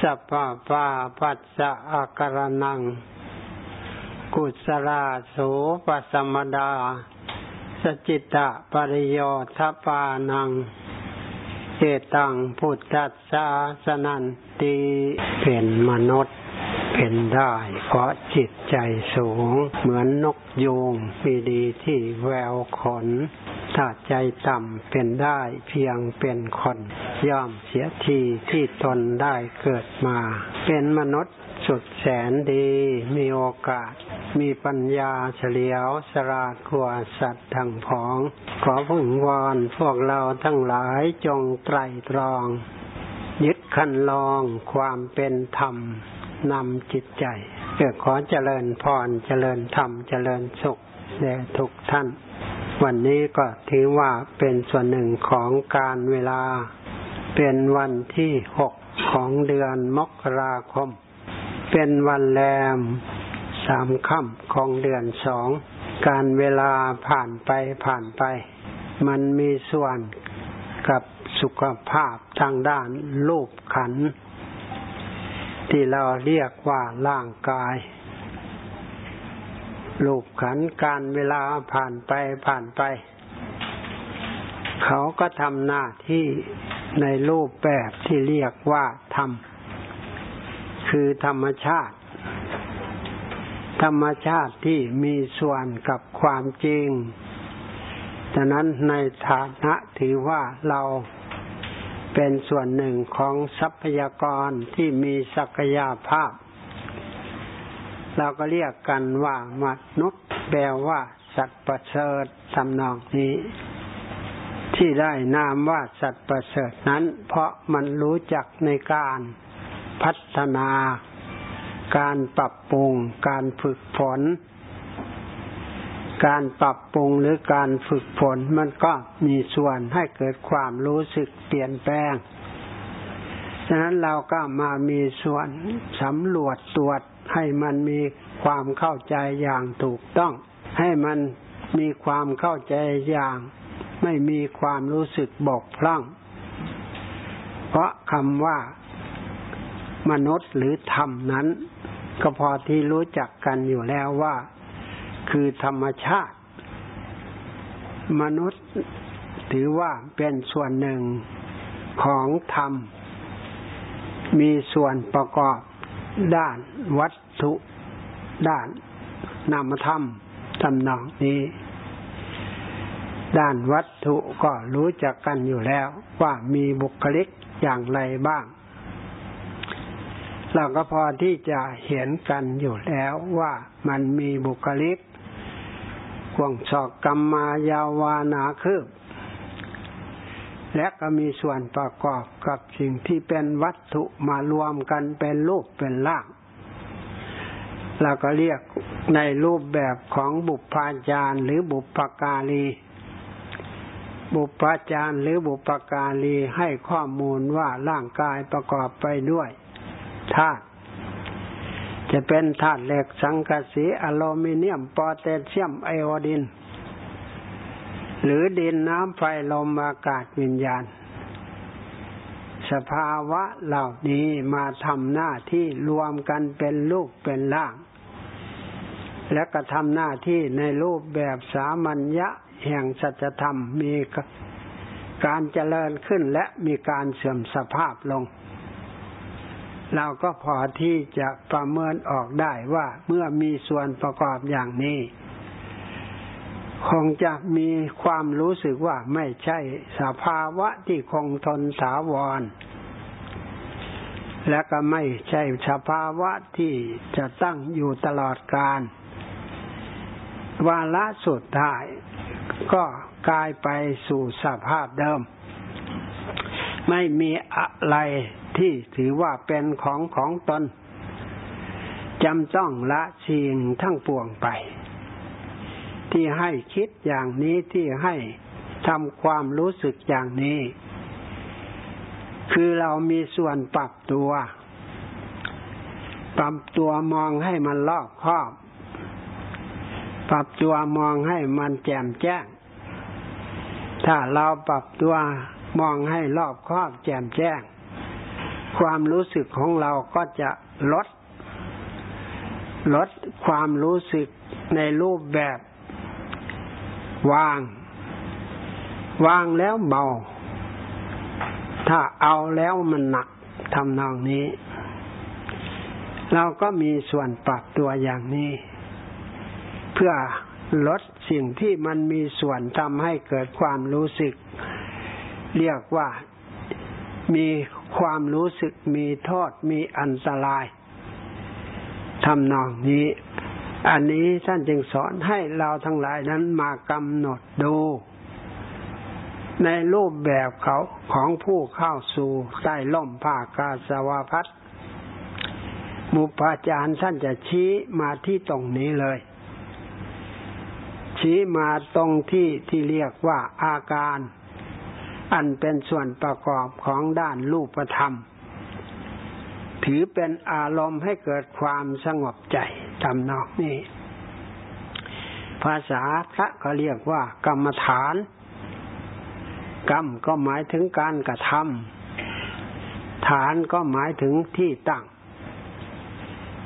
สัพพะปาปัสสะอาการนัง กุศลาสูปสมดา สจิตตะปริโยทปานังเอตังพุทธัสสะสนันติเป็นมนุษย์เป็นได้เพราะจิตใจสูง เหมือนนกยูงมีดีที่แววขน ถ้าใจต่ำเป็นได้เพียงเป็นคน ย่อมเสียทีที่ตนได้เกิดมา เป็นมนุษย์สุดแสนดี มีโอกาส มีปัญญาเฉลียวสลาดกว่าสัตว์ทั้งผอง ขอพึ่งวอนพวกเราทั้งหลายจงไตรตรอง ยึดคันลองความเป็นธรรมนำจิตใจเพื่อขอเจริญพรเจริญธรรมเจริญสุขแด่ทุกท่าน วันนี้ก็ถือว่าเป็นส่วนหนึ่งของการเวลา เป็นวันที่หกของเดือนมกราคม เป็นวันแรมสามค่ำของเดือนสอง การเวลาผ่านไปผ่านไป มันมีส่วนกับสุขภาพทางด้านรูปขัน ที่เราเรียกว่าร่างกาย รูปขันการเวลาผ่านไปผ่านไป เขาก็ทำหน้าที่ในรูปแบบที่เรียกว่าธรรม คือธรรมชาติ ธรรมชาติที่มีส่วนกับความจริงฉะนั้นในฐานะถือว่าเราเป็นส่วนหนึ่งของทรัพยากรที่มีศักยภาพ เราก็เรียกกันว่ามนุษย์แปลว่า สัตว์ประเสริฐทำนองนี้ ที่ได้นามว่าสัตว์ประเสริฐนั้น เพราะมันรู้จักในการพัฒนา การปรับปรุง การฝึกฝนการปรับปรุงหรือการฝึกฝนมันก็มีส่วนให้เกิดความรู้สึกเปลี่ยนแปลง ฉะนั้นเราก็มามีส่วนสำรวจตรวจให้มันมีความเข้าใจอย่างถูกต้อง ให้มันมีความเข้าใจอย่าง ไม่มีความรู้สึกบกพร่อง เพราะคำว่ามนุษย์หรือธรรมนั้น ก็พอที่รู้จักกันอยู่แล้วว่า คือธรรมชาติ มนุษย์ถือว่าเป็นส่วนหนึ่งของธรรม มีส่วนประกอบด้านวัตถุ ด้านนามธรรมตำนองนี้ ด้านวัตถุก็รู้จักกันอยู่แล้วว่ามีบุคลิกอย่างไรบ้าง เราก็พอที่จะเห็นกันอยู่แล้วว่ามันมีบุคลิกกวงศอกกรรมมายาวานาคืบ และก็มีส่วนประกอบกับสิ่งที่เป็นวัตถุมารวมกันเป็นรูปเป็นร่างเราก็เรียกในรูปแบบของบุพาจารย์หรือบุพการี บุพาจารย์หรือบุพการีให้ข้อมูลว่าร่างกายประกอบไปด้วยธาตุจะเป็นธาตุเหล็กสังกะสีอลูมิเนียมโพแทสเซียมไอโอดิน หรือดินน้ำไฟลมอากาศวิญญาณ สภาวะเหล่านี้มาทำหน้าที่รวมกันเป็นลูกเป็นล่าง และก็ทำหน้าที่ในรูปแบบสามัญญะแห่งสัจธรรมมีการเจริญขึ้นและมีการเสื่อมสภาพลง เราก็พอที่จะประเมินออกได้ว่าเมื่อมีส่วนประกอบอย่างนี้ คงจะมีความรู้สึกว่าไม่ใช่สภาวะที่คงทนถาวร และก็ไม่ใช่สภาวะที่จะตั้งอยู่ตลอดกาลวาระสุดท้าย ก็กลายไปสู่สภาพเดิม ไม่มีอะไรที่ถือว่าเป็นของของตนจำต้องละสิ่งทั้งปวงไป ที่ให้คิดอย่างนี้ที่ให้ทำความรู้สึกอย่างนี้ คือเรามีส่วนปรับตัว ปรับตัวมองให้มันรอบคอบ ปรับตัวมองให้มันแจ่มแจ้ง ถ้าเราปรับตัวมองให้รอบคอบแจ่มแจ้ง ความรู้สึกของเราก็จะลด ลดความรู้สึกในรูปแบบ วาง วางแล้วเบา ถ้าเอาแล้วมันหนักทำนองนี้ เราก็มีส่วนปรับตัวอย่างนี้ เพื่อลดสิ่งที่มันมีส่วนทำให้เกิดความรู้สึก เรียกว่ามีความรู้สึกมีโทษมีอันตรายทำนองนี้ อันนี้ท่านจึงสอนให้เราทั้งหลายนั้นมากำหนดดู ในรูปแบบเขาของผู้เข้าสู่ใต้ล่มผ้ากาสวพัดมุปาจารย์ท่านจะชี้มาที่ตรงนี้เลย ชี้มาตรงที่ที่เรียกว่าอาการ อันเป็นส่วนประกอบของด้านรูปธรรม ถือเป็นอารมณ์ให้เกิดความสงบใจ ทำนอกนี้ภาษาพระก็เรียกว่า กรรมฐาน กรรมก็หมายถึงการกระทำฐานก็หมายถึงที่ตั้ง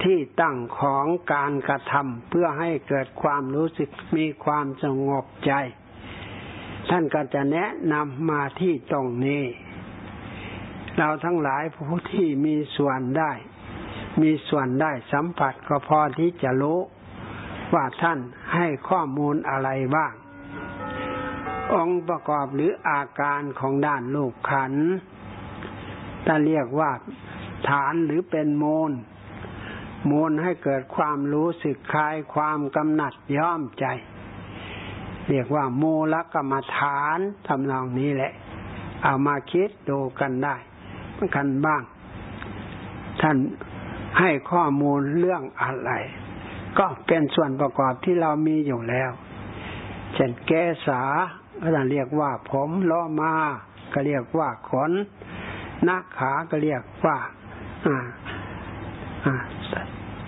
ที่ตั้งของการกระทำเพื่อให้เกิดความรู้สึกมีความสงบใจ ท่านก็จะแนะนำมาที่ตรงนี้ เราทั้งหลายผู้ที่มีส่วนได้ มีส่วนได้สัมผัสก็พอที่จะรู้ ว่าท่านให้ข้อมูลอะไรบ้าง องค์ประกอบหรืออาการของด้านลูกขันจะเรียกว่าฐานหรือเป็นโมลโมลให้เกิดความรู้สึกคลายความกำหนัดย่อมใจ เรียกว่าโมลกรรมฐานทำนองนี้แหละ เอามาคิดดูกันได้กันบ้าง ท่าน ให้ข้อมูลเรื่องอะไร ก็เป็นส่วนประกอบที่เรามีอยู่แล้ว เช่นแกสาก็จะเรียกว่าผมล้อมาก็เรียกว่าขนนักขาก็เรียกว่า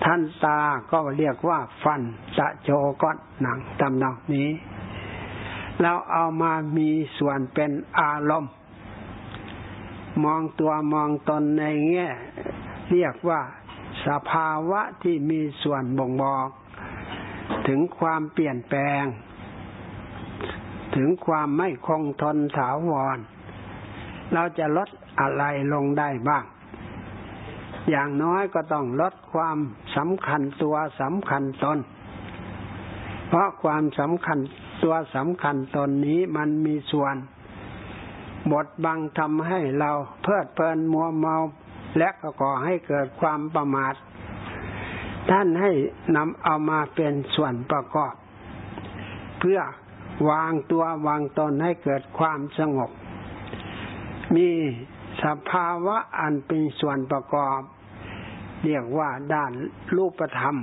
ท่านตาก็เรียกว่าฟันตะโจก้อนหนังตำนองนี้ เราเอามามีส่วนเป็นอารมณ์ มองตัวมองตนในแง่ เรียกว่า สภาวะที่มีส่วนบ่งบอก ถึงความเปลี่ยนแปลง ถึงความไม่คงทนถาวร เราจะลดอะไรลงได้บ้าง อย่างน้อยก็ต้องลดความสำคัญตัวสำคัญตน เพราะความสำคัญตัวสำคัญตนนี้มันมีส่วนบทบังทำให้เราเพลิดเพลินมัวเมา และก็ก่อให้เกิดความประมาท ท่านให้นำเอามาเป็นส่วนประกอบ เพื่อวางตัววางตนให้เกิดความสงบ มีสภาวะอันเป็นส่วนประกอบ เรียกว่าด้านรูปธรรม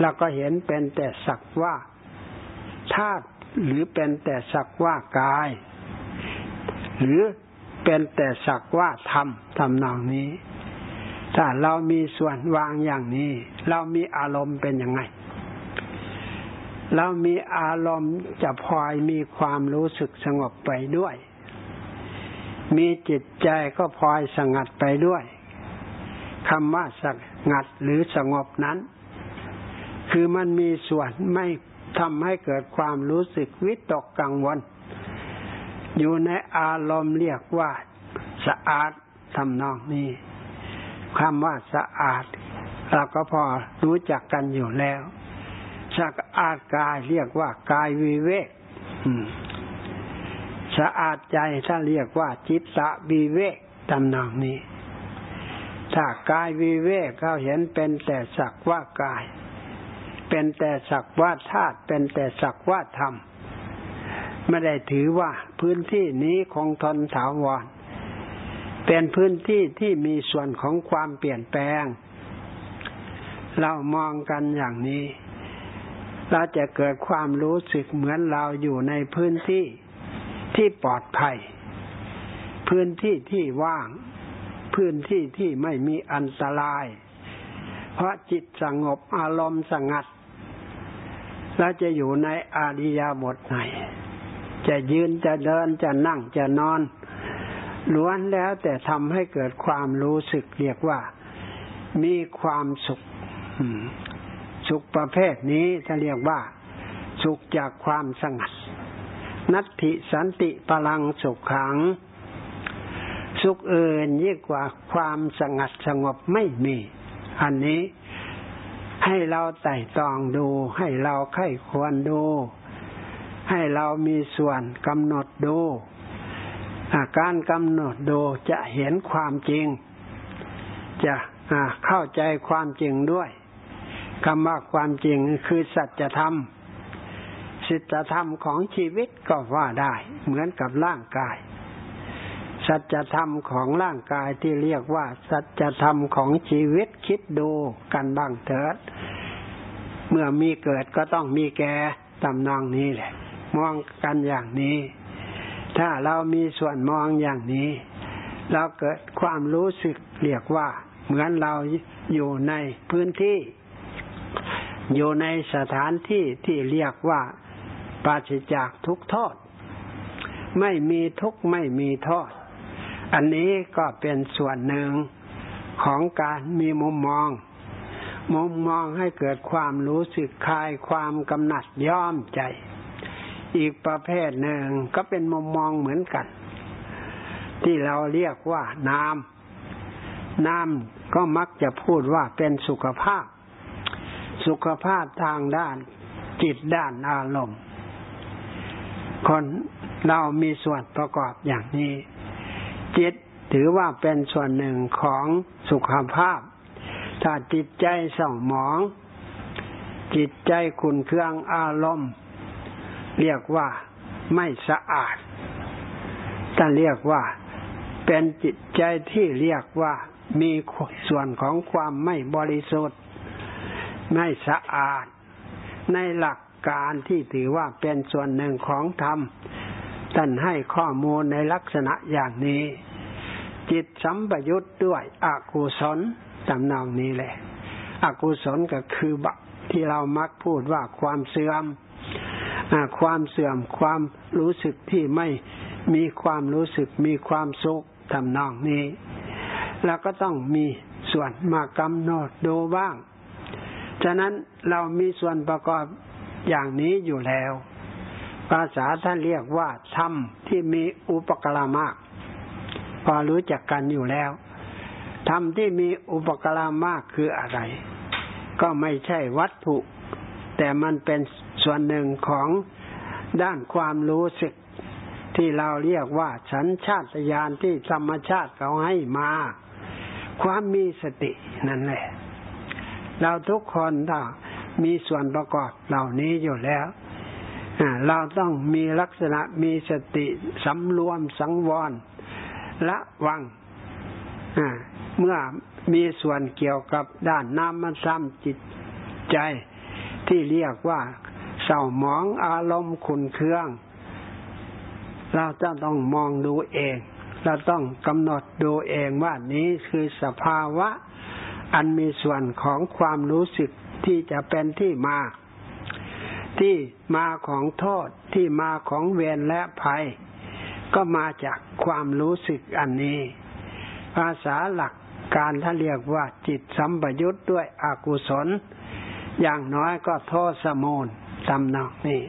แล้วก็เห็นเป็นแต่สักว่าธาตุหรือเป็นแต่สักว่ากาย หรือ เป็นแต่สักว่าธรรมทำนองนี้ ถ้าเรามีส่วนวางอย่างนี้ เรามีอารมณ์เป็นยังไง เรามีอารมณ์จะพลอยมีความรู้สึกสงบไปด้วย มีจิตใจก็พลอยสงัดไปด้วยคำว่าสงัดหรือสงบนั้น คือมันมีส่วนไม่ทำให้เกิดความรู้สึกวิตกกังวล อยู่ในอารมณ์เรียกว่า สะอาดทำนองนี้คำว่าสะอาด เราก็พอรู้จักกันอยู่แล้วสะอาดกายเรียกว่ากายวิเวกสะอาดใจถ้าเรียกว่า จิตตะวิเวกทำนองนี้ ถ้ากายวิเวกเขาเห็นเป็นแต่สักว่ากาย เป็นแต่สักว่าธาตุเป็นแต่สักว่าธรรมไม่ได้ถือว่า พื้นที่นี้คงทนถาวร เป็นพื้นที่ที่มีส่วนของความเปลี่ยนแปลง เรามองกันอย่างนี้ เราจะเกิดความรู้สึกเหมือนเราอยู่ในพื้นที่ที่ปลอดภัย พื้นที่ที่ว่าง พื้นที่ที่ไม่มีอันตราย เพราะจิตสงบอารมณ์สงัดเราจะอยู่ในอาริยบทไหน จะยืนจะเดินจะนั่งจะนอนล้วนแล้วแต่ทำให้เกิดความรู้สึกเรียกว่ามีความสุข สุขประเภทนี้จะเรียกว่า สุขจากความสงัด นัตถิสันติพลังสุขขัง สุขเอื่นยิ่งกว่าความสงัดสงบไม่มี อันนี้ให้เราไต่ตองดูให้เราไข้ควรดู ให้เรามีส่วนกำหนดดูการกำหนดดูจะเห็นความจริง จะเข้าใจความจริงด้วยคำว่าความจริงคือสัจธรรมสิทธธรรมของชีวิตก็ว่าได้ เหมือนกับร่างกาย สัจธรรมของร่างกายที่เรียกว่า สัจธรรมของชีวิตคิดดูกันบ้างเถิด เมื่อมีเกิดก็ต้องมีแก่ตำนองนี้แหละ มองกันอย่างนี้ ถ้าเรามีส่วนมองอย่างนี้ เราเกิดความรู้สึกเรียกว่า เหมือนเราอยู่ในพื้นที่ อยู่ในสถานที่ที่เรียกว่าปราศจากทุกโทษ ไม่มีทุกไม่มีโทษ อันนี้ก็เป็นส่วนหนึ่งของการมีมุมมอง มุมมองให้เกิดความรู้สึกคลายความกำหนัดย่อมใจ อีกประเภทหนึ่งก็เป็นมุมมองเหมือนกัน ที่เราเรียกว่าน้ำน้ำก็มักจะพูดว่าเป็นสุขภาพ สุขภาพทางด้านจิตด้านอารมณ์ คนเรามีส่วนประกอบอย่างนี้ จิตถือว่าเป็นส่วนหนึ่งของสุขภาพ ถ้าจิตใจเศร้าหมอง จิตใจขุนเคืองอารมณ์ เรียกว่าไม่สะอาดท่านเรียกว่าเป็นจิตใจที่เรียกว่ามีส่วนของความไม่บริสุทธิ์ ไม่สะอาด ในหลักการที่ถือว่าเป็นส่วนหนึ่งของธรรมท่านให้ข้อมูลในลักษณะอย่างนี้ จิตสัมปยุตด้วยอกุศลตำนองนี้แหละอกุศลก็คือบะที่เรามักพูดว่าความเสื่อม ความเสื่อมความรู้สึกที่ไม่มีความรู้สึกมีความสุขทำนองนี้เราก็ต้องมีส่วนมากำหนดดูบ้าง ฉะนั้นเรามีส่วนประกอบอย่างนี้อยู่แล้ว ภาษาท่านเรียกว่าธรรมที่มีอุปกรมาก พอรู้จักกันอยู่แล้วธรรมที่มีอุปกรมากคืออะไร ก็ไม่ใช่วัตถุ แต่มันเป็น ส่วนหนึ่งของด้านความรู้สึกที่เราเรียกว่าสัญชาตญาณที่ธรรมชาติเขาให้มา ความมีสตินั่นแหละ เราทุกคนถ้ามีส่วนประกอบเหล่านี้อยู่แล้วเราต้องมีลักษณะมีสติสำรวมสังวรละวังเมื่อมีส่วนเกี่ยวกับด้านน้ำมันซ้ำจิตใจที่เรียกว่า เศร้าหมองอารมณ์ขุนเคือง เราจะต้องมองดูเอง เราต้องกำหนดดูเองว่านี้คือสภาวะ อันมีส่วนของความรู้สึกที่จะเป็นที่มา ที่มาของโทษที่มาของเวรและภัย ก็มาจากความรู้สึกอันนี้ ภาษาหลักการท่าเรียกว่าจิตสัมปยุทธ์ด้วยอกุศล อย่างน้อยก็โทษสมูล ตำนองนี่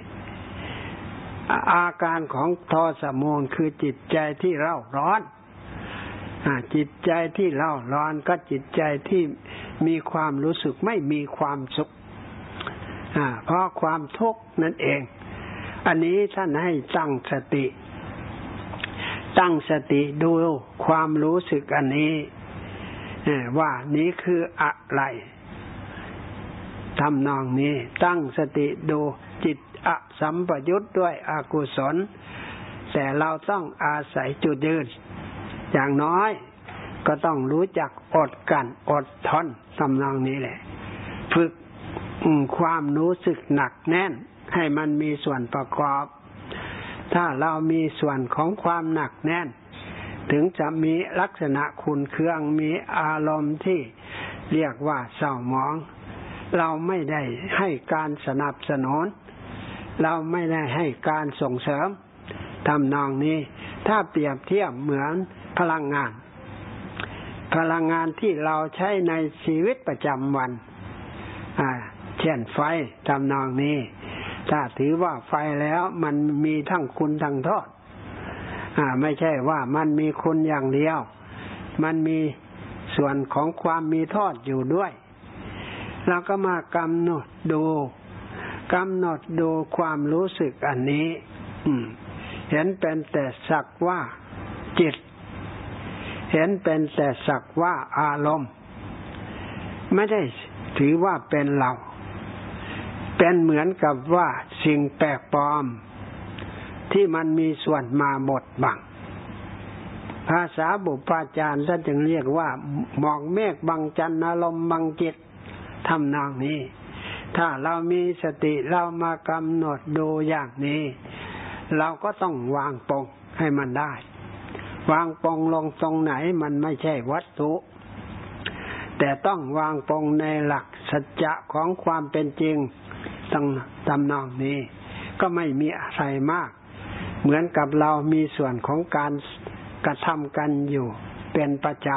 อาการของโทสมูลคือจิตใจที่เร่าร้อนจิตใจที่เร่าร้อนก็จิตใจที่มีความรู้สึกไม่มีความสุขเพราะความทุกข์นั่นเอง อันนี้ท่านให้ตั้งสติ ตั้งสติดูความรู้สึกอันนี้ว่านี้คืออะไร ทำนองนี้ตั้งสติดูจิตอสัมปยุตด้วยอกุศล แต่เราต้องอาศัยจุดยืน อย่างน้อยก็ต้องรู้จักอดกันอดทนทำนองนี้แหละ ฝึกความรู้สึกหนักแน่น ให้มันมีส่วนประกอบ ถ้าเรามีส่วนของความหนักแน่น ถึงจะมีลักษณะคุณเครื่องมีอารมณ์ที่เรียกว่าเศร้าหมอง เราไม่ได้ให้การสนับสนุน เราไม่ได้ให้การส่งเสริมทำนองนี้ ถ้าเปรียบเทียบเหมือนพลังงาน พลังงานที่เราใช้ในชีวิตประจำวันเช่นไฟทำนองนี้ ถ้าถือว่าไฟแล้วมันมีทั้งคุณทั้งโทษไม่ใช่ว่ามันมีคุณอย่างเดียว มันมีส่วนของความมีโทษอยู่ด้วย เราก็มากำหนดดูกำหนดดูความรู้สึกอันนี้เห็นเป็นแต่สักว่าจิต เห็นเป็นแต่สักว่าอารมณ์ ไม่ได้ถือว่าเป็นเรา เป็นเหมือนกับว่าสิ่งแปลกปลอม ที่มันมีส่วนมาบดบังภาษาบุพาจารย์ท่านจึงเรียกว่า หมอกเมฆบังจันอารมณ์บังจิต ทำนองนี้ ถ้าเรามีสติเรามากำหนดดูอย่างนี้ เราก็ต้องวางปงให้มันได้ วางปงลงตรงไหนมันไม่ใช่วัตถุ แต่ต้องวางปงในหลักสัจจะของความเป็นจริงต้องตำนองนี้ ก็ไม่มีอะไรมาก เหมือนกับเรามีส่วนของการกระทำกันอยู่เป็นประจ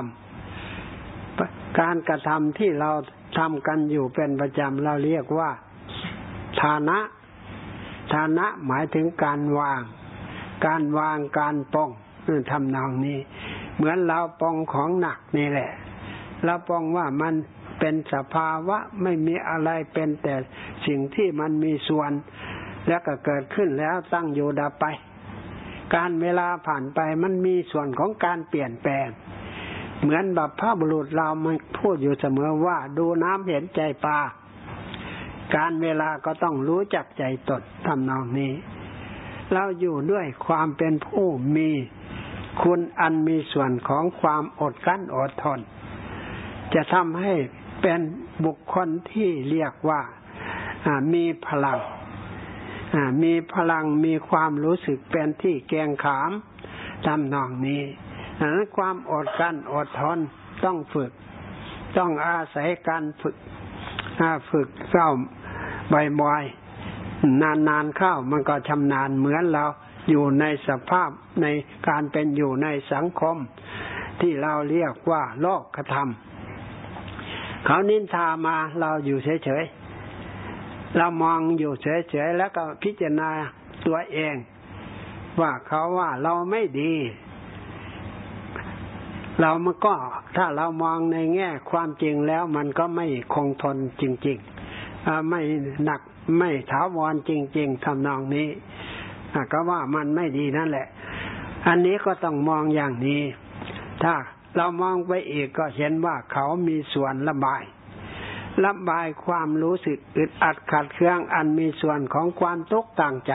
ำการกระทำที่เรา ทำกันอยู่เป็นประจำเราเรียกว่า ฐานะ ฐานะหมายถึงการวาง การวางการป้องทำนองนี้ เหมือนเราป้องของหนักนี่แหละเราป้องว่ามันเป็นสภาวะไม่มีอะไรเป็นแต่สิ่งที่มันมีส่วน แล้วก็เกิดขึ้นแล้วตั้งอยู่ดับไป การเวลาผ่านไปมันมีส่วนของการเปลี่ยนแปลง เหมือนแบบพระบุรุษเรามันพูดอยู่เสมอว่าดูน้ำเห็นใจปลาการเวลาก็ต้องรู้จักใจตดทำนองนี้ เราอยู่ด้วยความเป็นผู้มีคุณอันมีส่วนของความอดกั้นอดทน จะทำให้เป็นบุคคลที่เรียกว่ามีพลังมีพลังมีความรู้สึกเป็นที่แกงขามทำนองนี้ ดังนั้นความอดกันอดทนต้องฝึก ต้องอาศัยการฝึกฝึกเข้าบ่อยๆนานๆเข้ามันก็ชำนาญเหมือนเราอยู่ในสภาพในการเป็นอยู่ในสังคม ที่เราเรียกว่าโลกกระทำเขานินทามาเราอยู่เฉยๆเรามองอยู่เฉยๆแล้วก็พิจารณาตัวเอง ว่าเขาว่าเราไม่ดี เรามันก็ถ้าเรามองในแง่ความจริงแล้วมันก็ไม่คงทนจริงๆไม่หนักไม่ถาวรจริง ๆทำนองนี้ก็ว่ามันไม่ดีนั่นแหละ อันนี้ก็ต้องมองอย่างนี้ ถ้าเรามองไปอีกก็เห็นว่าเขามีส่วนระบาย ระบายความรู้สึกอึดอัดขัดเคืองอันมีส่วนของความทุกข์ต่างใจ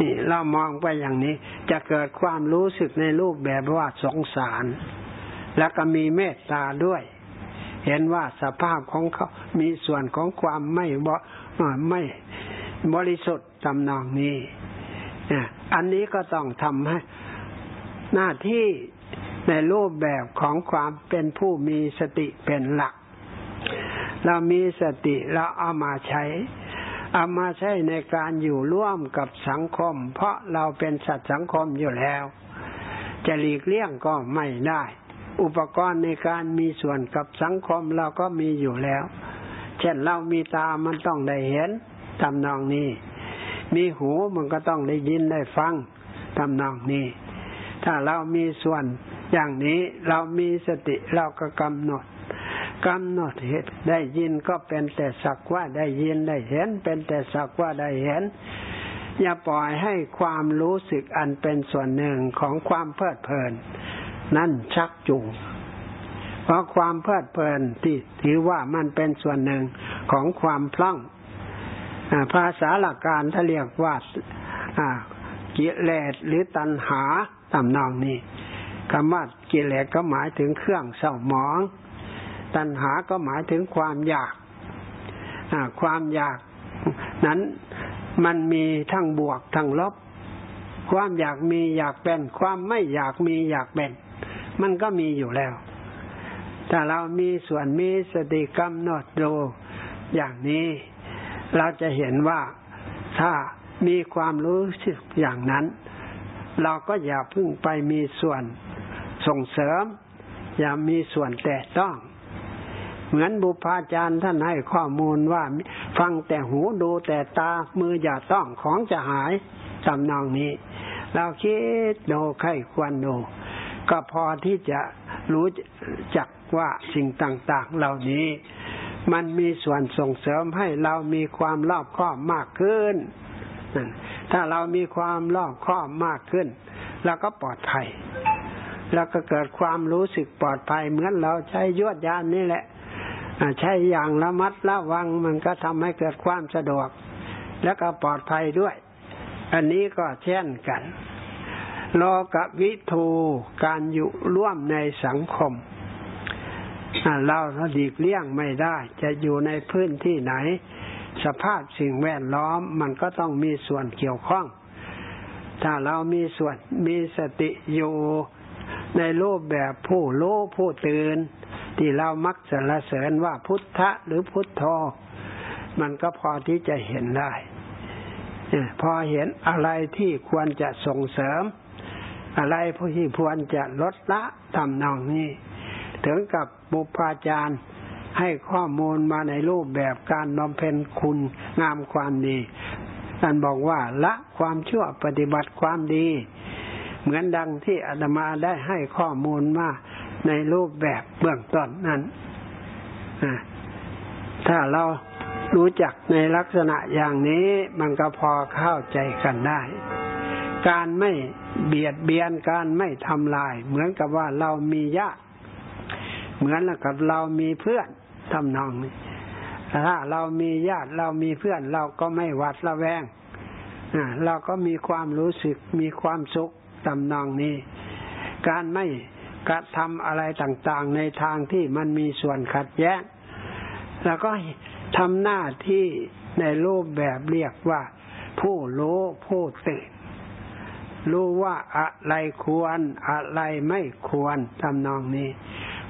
นี่เรามองไปอย่างนี้ จะเกิดความรู้สึกในรูปแบบว่าสงสาร แล้วก็มีเมตตาด้วย เห็นว่าสภาพของเขา มีส่วนของความไม่บไม่บริสุทธิ์ตำนองนี้อันนี้ก็ต้องทำให้หน้าที่ในรูปแบบของความเป็นผู้มีสติเป็นหลัก เรามีสติเราเอามาใช้ เอามาใช้ในการอยู่ร่วมกับสังคม เพราะเราเป็นสัตว์สังคมอยู่แล้ว จะหลีกเลี่ยงก็ไม่ได้ อุปกรณ์ในการมีส่วนกับสังคมเราก็มีอยู่แล้ว เช่นเรามีตามันต้องได้เห็นทำนองนี้ มีหูมันก็ต้องได้ยินได้ฟังทำนองนี้ ถ้าเรามีส่วนอย่างนี้เรามีสติเราก็กำหนด กำหนดเหตุได้ยินก็เป็นแต่สักว่าได้ยินได้เห็น เป็นแต่สักว่าได้เห็น อย่าปล่อยให้ความรู้สึกอันเป็นส่วนหนึ่งของความเพลิดเพลิน นั่นชักจูงเพราะความเพลิดเพลินที่ถือว่ามันเป็นส่วนหนึ่งของความพล่องภาษาหลักการถ้าเรียกว่ากิเลสหรือตัณหาตำนองนี้คำว่ากิเลสก็หมายถึงเครื่องเศร้าหมอง ตัณหาก็หมายถึงความอยากความอยากนั้นมันมีทั้งบวกทั้งลบ ความอยากมีอยากเป็น ความไม่อยากมีอยากเป็น มันก็มีอยู่แล้วถ้าเรามีส่วนมีสติกำหนดดูอย่างนี้ เราจะเห็นว่าถ้ามีความรู้สึกอย่างนั้น เราก็อย่าพึ่งไปมีส่วนส่งเสริม อย่ามีส่วนแต่ต้อง เหมือนบุพาจารย์ท่านให้ข้อมูลว่าฟังแต่หูดูแต่ตามืออย่าต้องของจะหายตำนองนี้ เราคิดดูใครควรดูก็พอที่จะรู้จักว่าสิ่งต่างๆเหล่านี้ มันมีส่วนส่งเสริมให้เรามีความรอบคอบมากขึ้น ถ้าเรามีความรอบคอบมากขึ้นเราก็ปลอดภัย แล้วก็เกิดความรู้สึกปลอดภัยเหมือนเราใช้ยวดยานนี่แหละ ใช้อย่างระมัดระวังมันก็ทำให้เกิดความสะดวก แล้วก็ปลอดภัยด้วย อันนี้ก็เช่นกันโลกวิทูการอยู่ร่วมในสังคม เราหลีกเลี่ยงไม่ได้ จะอยู่ในพื้นที่ไหน สภาพสิ่งแวดล้อมมันก็ต้องมีส่วนเกี่ยวข้อง ถ้าเรามีส่วนมีสติอยู่ในรูปแบบผู้รู้ผู้ตื่น ที่เรามักสรรเสริญว่าพุทธะหรือพุทโธมันก็พอที่จะเห็นได้พอเห็นอะไรที่ควรจะส่งเสริม อะไรที่ควรจะลดละทำนองนี้ ถึงกับบุพาจารย์ให้ข้อมูลมาในรูปแบบการบำเพ็ญคุณงามความดีท่านบอกว่าละความชั่วปฏิบัติความดี เหมือนดังที่อาตมาได้ให้ข้อมูลมา ในรูปแบบเบื้องต้นนั้นถ้าเรารู้จักในลักษณะอย่างนี้มันก็พอเข้าใจกันได้ การไม่เบียดเบียนการไม่ทำลาย เหมือนกับว่าเรามีญาติเหมือนกับเรามีเพื่อนทำนองนี้ถ้าเรามีญาติเรามีเพื่อน เราก็ไม่หวัดระแวงเราก็มีความรู้สึกมีความสุขทำนองนี้ การไม่ กระทำอะไรต่างๆ ในทางที่มันมีส่วนขัดแย้งแล้วก็ทำหน้าที่ในรูปแบบเรียกว่า ผู้รู้ผู้ตื่นรู้ว่าอะไรควรอะไรไม่ควรทำนองนี้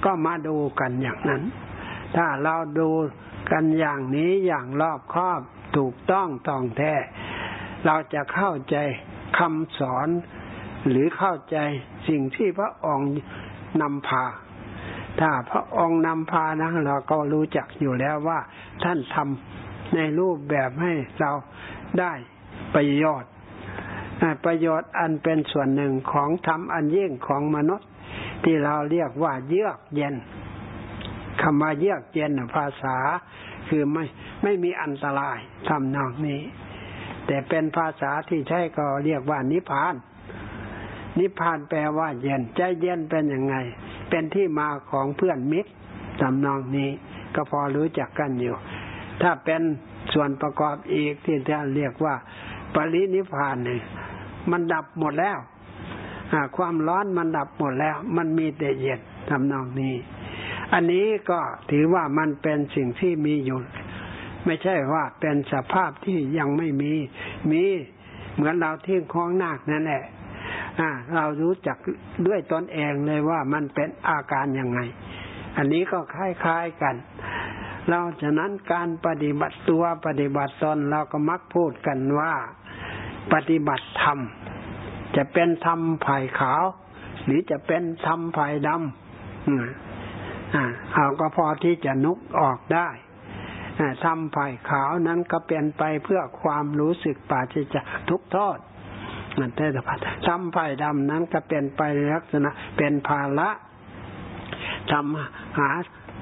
ก็มาดูกันอย่างนั้น ถ้าเราดูกันอย่างนี้อย่างรอบคอบถูกต้องตองแท้ เราจะเข้าใจคำสอน หรือเข้าใจสิ่งที่พระองค์ นำพา ถ้าพระองค์นำพานะเราก็รู้จักอยู่แล้วว่า ท่านทำในรูปแบบให้เราได้ประโยชน์ประโยชน์อันเป็นส่วนหนึ่งของธรรมอันยิ่งของมนุษย์ ที่เราเรียกว่าเยือกเย็นคำว่าเยือกเย็นภาษา คือไม่ไม่มีอันตรายทำนองนี้ แต่เป็นภาษาที่ใช้ก็เรียกว่านิพพาน นิพพานแปลว่าเย็น ใจเย็นเป็นยังไง เป็นที่มาของเพื่อนมิตรทำนองนี้ ก็พอรู้จักกันอยู่ ถ้าเป็นส่วนประกอบอีกที่ท่านเรียกว่า ปรินิพพานเนี่ยมันดับหมดแล้วความร้อนมันดับหมดแล้ว มันมีแต่เย็นทำนองนี้ อันนี้ก็ถือว่ามันเป็นสิ่งที่มีอยู่ ไม่ใช่ว่าเป็นสภาพที่ยังไม่มี มีเหมือนเราเที่ยงคล้องนาคนั่นแหละ เรารู้จักด้วยตนเองเลยว่ามันเป็นอาการยังไง อันนี้ก็คล้ายๆกัน เราฉะนั้นการปฏิบัติตัวปฏิบัติตนเราก็มักพูดกันว่าปฏิบัติธรรม จะเป็นทำไผ่ขาว หรือจะเป็นทำไผ่ดำอ่าเอาก็พอที่จะนุกออกได้ทำไผ่ขาวนั้นก็เป็นไปเพื่อความรู้สึกปาจิจะทุกโทษ นั่นเทศพัฒทำไผ่ดำนั้นก็เป็นไปลักษณะเป็นภาระทำหา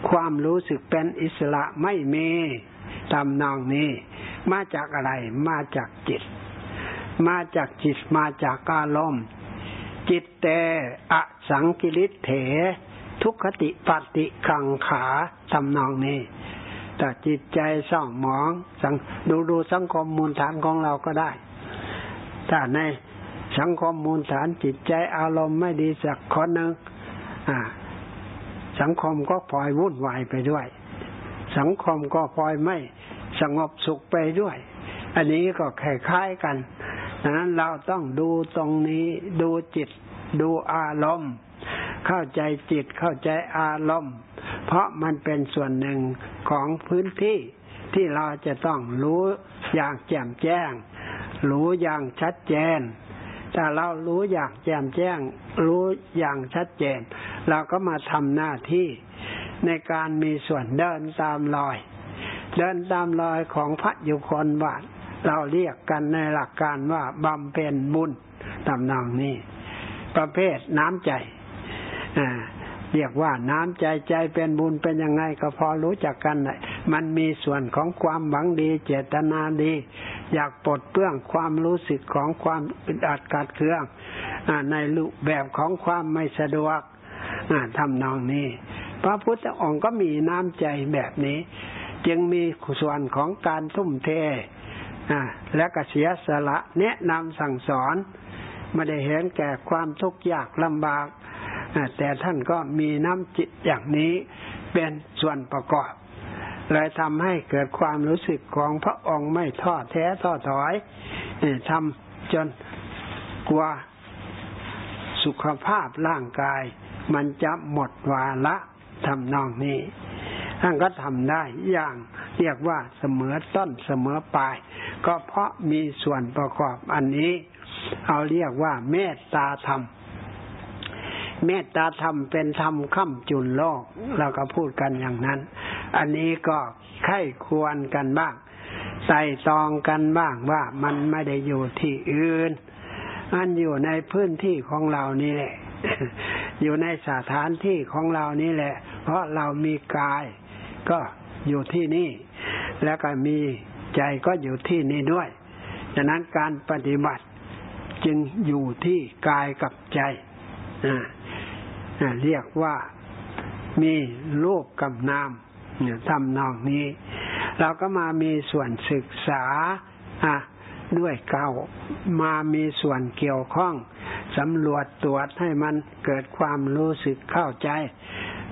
ความรู้สึกเป็นอิสระไม่มีตำนองนี้ มาจากอะไร มาจากจิต มาจากจิตมาจากอารมณ์จิตแต่อสังกิริเถ ทุกขติปฏิกังขาทำนองนี้แต่จิตใจเศร้าหมองสังดูดูสังคมมูลฐานของเราก็ได้ถ้าใน สังคมมูลฐานจิตใจอารมณ์ไม่ดีสักคนหนึ่งสังคมก็พลอยวุ่นวายไปด้วย สังคมก็พลอยไม่สงบสุขไปด้วย อันนี้ก็คล้ายๆกันดังนั้นเราต้องดูตรงนี้ดูจิต ดูอารมณ์ เข้าใจจิตเข้าใจอารมณ์ เพราะมันเป็นส่วนหนึ่งของพื้นที่ที่เราจะต้องรู้อย่างแจ่มแจ้ง รู้อย่างชัดเจน ถ้าเรารู้อย่างแจ่มแจ้ง รู้อย่างชัดเจน เราก็มาทำหน้าที่ในการมีส่วนเดินตามรอย เดินตามรอยของพระยุคนวาดเราเรียกกันในหลักการว่าบำเพ็ญบุญตำนองนี้ ประเภทน้ำใจอ่าเรียกว่าน้ำใจใจเป็นบุญเป็นยังไงก็พอรู้จักกันเลยมันมีส่วนของความหวังดี เจตนาดี อยากปลดเปลื้องความรู้สึกของความอึดอัดกัดเครื่องอในรูปแบบของความไม่สะดวกทำนองนี้ พระพุทธองค์ก็มีน้ำใจแบบนี้ จึงมีส่วนของการทุ่มเทและก็เสียสละแนะนำสั่งสอนไม่ได้เห็นแก่ความทุกข์ยากลำบาก แต่ท่านก็มีน้ำจิตอย่างนี้เป็นส่วนประกอบ เลยทำให้เกิดความรู้สึกของพระองค์ไม่ท้อแท้ท้อถอยทำจนกลัวสุขภาพร่างกาย มันจะหมดวาระทำนองนี้ท่านก็ทำได้อย่างเรียกว่าเสมอต้นเสมอปลาย ก็เพราะมีส่วนประกอบอันนี้ เอาเรียกว่าเมตตาธรรม เมตตาธรรมเป็นธรรมข้าจุนโลก เราก็พูดกันอย่างนั้น อันนี้ก็ไข้ควรกันบ้างใส่ตองกันบ้างว่ามันไม่ได้อยู่ที่อื่นมันอยู่ในพื้นที่ของเรานี่แหละ อยู่ในสถานที่ของเรานี่แหละ เพราะเรามีกายก็อยู่ที่นี่ แล้วก็มีใจก็อยู่ที่นี่ด้วยดังนั้นการปฏิบัติจึงอยู่ที่กายกับใจเรียกว่ามีรูปกับนาม ทำนองนี้ เราก็มามีส่วนศึกษาด้วยเก่ามามีส่วนเกี่ยวข้องสำรวจตรวจให้มันเกิดความรู้สึกเข้าใจ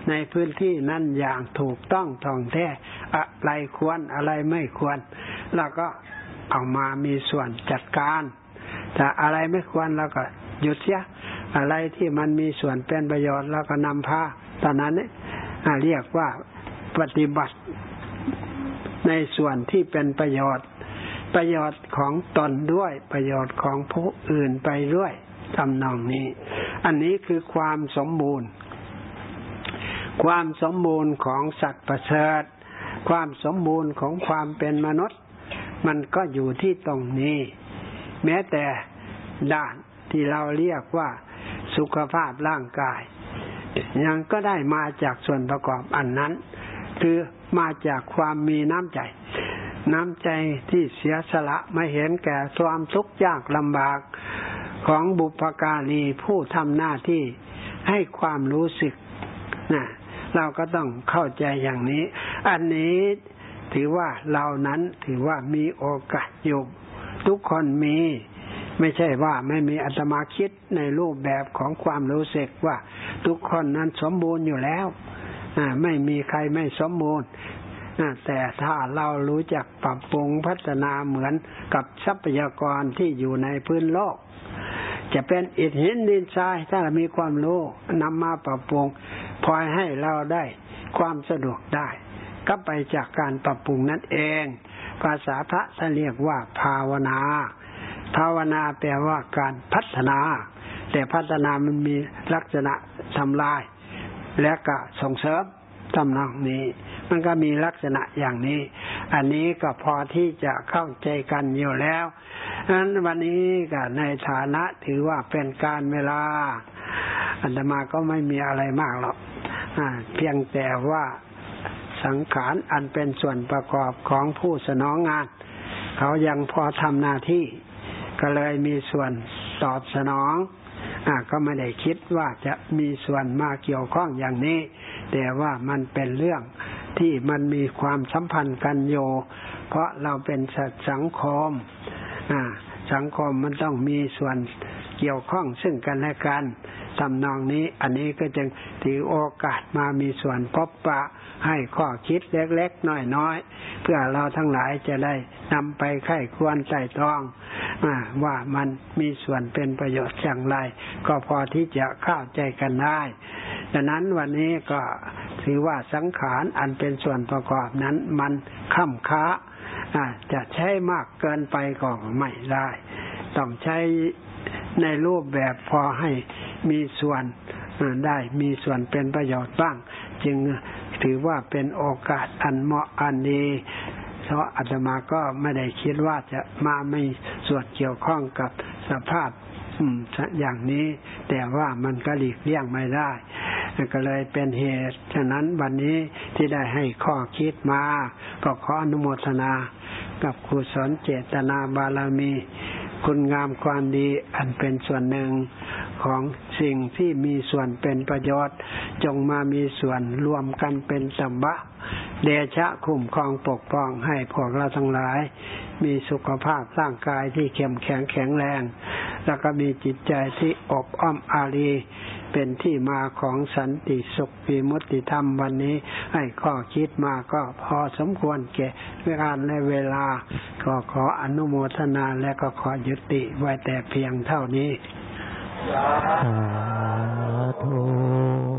ในพื้นที่นั้นอย่างถูกต้องท่องแท้อะไรควรอะไรไม่ควรเราก็เอามามีส่วนจัดการแต่อะไรไม่ควรเราก็หยุดเสียอะไรที่มันมีส่วนเป็นประโยชน์แล้วก็นำพาตอนนั้นเรียกว่า ปฏิบัติ ในส่วนที่เป็นประโยชน์ ประโยชน์ของตนด้วยประโยชน์ของผู้อื่นไปด้วยทำนองนี้ อันนี้คือความสมบูรณ์ ความสมบูรณ์ของสัตว์ประเสริฐความสมบูรณ์ของความเป็นมนุษย์ มันก็อยู่ที่ตรงนี้ แม้แต่ด้านที่เราเรียกว่าสุขภาพร่างกาย ยังก็ได้มาจากส่วนประกอบอันนั้น คือมาจากความมีน้ำใจ น้ำใจที่เสียสละไม่เห็นแก่ความทุกข์ยากลำบากของบุพการีผู้ทำหน้าที่ให้ความรู้สึกนะเราก็ต้องเข้าใจอย่างนี้ อันนี้ถือว่าเรานั้นถือว่ามีโอกาสอยู่ทุกคนมี ไม่ใช่ว่าไม่มีอาตมาคิดในรูปแบบของความรู้สึกว่า ทุกคนนั้นสมบูรณ์อยู่แล้ว ไม่มีใครไม่สมบูรณ์แต่ถ้าเรารู้จักปรับปรุงพัฒนาเหมือนกับทรัพยากรที่อยู่ในพื้นโลก จะเป็นอิฐหินดินทรายถ้าเรามีความรู้นำมาปรับปรุงพอให้เราได้ความสะดวกได้ ก็ไปจากการปรับปรุงนั่นเอง ภาษาพระท่านเรียกว่าภาวนา ภาวนาแปลว่าการพัฒนา แต่พัฒนามันมีลักษณะทำลาย และก็ส่งเสริมตำนองนี้ มันก็มีลักษณะอย่างนี้ อันนี้ก็พอที่จะเข้าใจกันอยู่แล้วนั้นวันนี้ก็ในฐานะถือว่าเป็นการเวลา อันตมาก็ไม่มีอะไรมากหรอกเพียงแต่ว่าสังขารอันเป็นส่วนประกอบของผู้สนองงาน เขายังพอทำหน้าที่ ก็เลยมีส่วนตอบสนอง ก็ไม่ได้คิดว่าจะมีส่วนมาเกี่ยวข้องอย่างนี้ แต่ว่ามันเป็นเรื่องที่มันมีความสัมพันธ์กันโย เพราะเราเป็นสัตสังคมสังคมมันต้องมีส่วนเกี่ยวข้องซึ่งกันและกัน ทำนองนี้ อันนี้ก็จึงถือโอกาสมามีส่วนพบปะให้ข้อคิดเล็กๆน้อยๆ เพื่อเราทั้งหลายจะได้นำไปไข้ควรใส่ตรองว่ามันมีส่วนเป็นประโยชน์อย่างไร ก็พอที่จะเข้าใจกันได้ดังนั้นวันนี้ก็ถือว่าสังขารอันเป็นส่วนประกอบนั้นมันค่ำค้าจะใช้มากเกินไปก็ไม่ได้ ต้องใช้ ในรูปแบบพอให้มีส่วนได้มีส่วนเป็นประโยชน์บ้าง จึงถือว่าเป็นโอกาสอันเหมาะอันดีเพราะอาตมาก็ไม่ได้คิดว่าจะมาไม่ส่วนเกี่ยวข้องกับสภาพอย่างนี้ แต่ว่ามันก็หลีกเลี่ยงไม่ได้ก็เลยเป็นเหตุ ฉะนั้นวันนี้ที่ได้ให้ข้อคิดมา ก็ขออนุโมทนา กับครูสอนเจตนาบารมี คุณงามความดีอันเป็นส่วนหนึ่งของสิ่งที่มีส่วนเป็นประโยชน์ จงมามีส่วนรวมกันเป็นสัมบะ เดชะคุ้มครองปกป้องให้พวกเราทั้งหลาย มีสุขภาพร่างกายที่เข้มแข็งแข็งแรง แล้วก็มีจิตใจที่อบอ้อมอารีเป็นที่มาของสันติสุขปีมุติธรรมวันนี้ ให้ข้อคิดมาก็พอสมควรแก่เวลาและเวลา ก็ขออนุโมทนาและก็ขอยุติไว้แต่เพียงเท่านี้สาธุ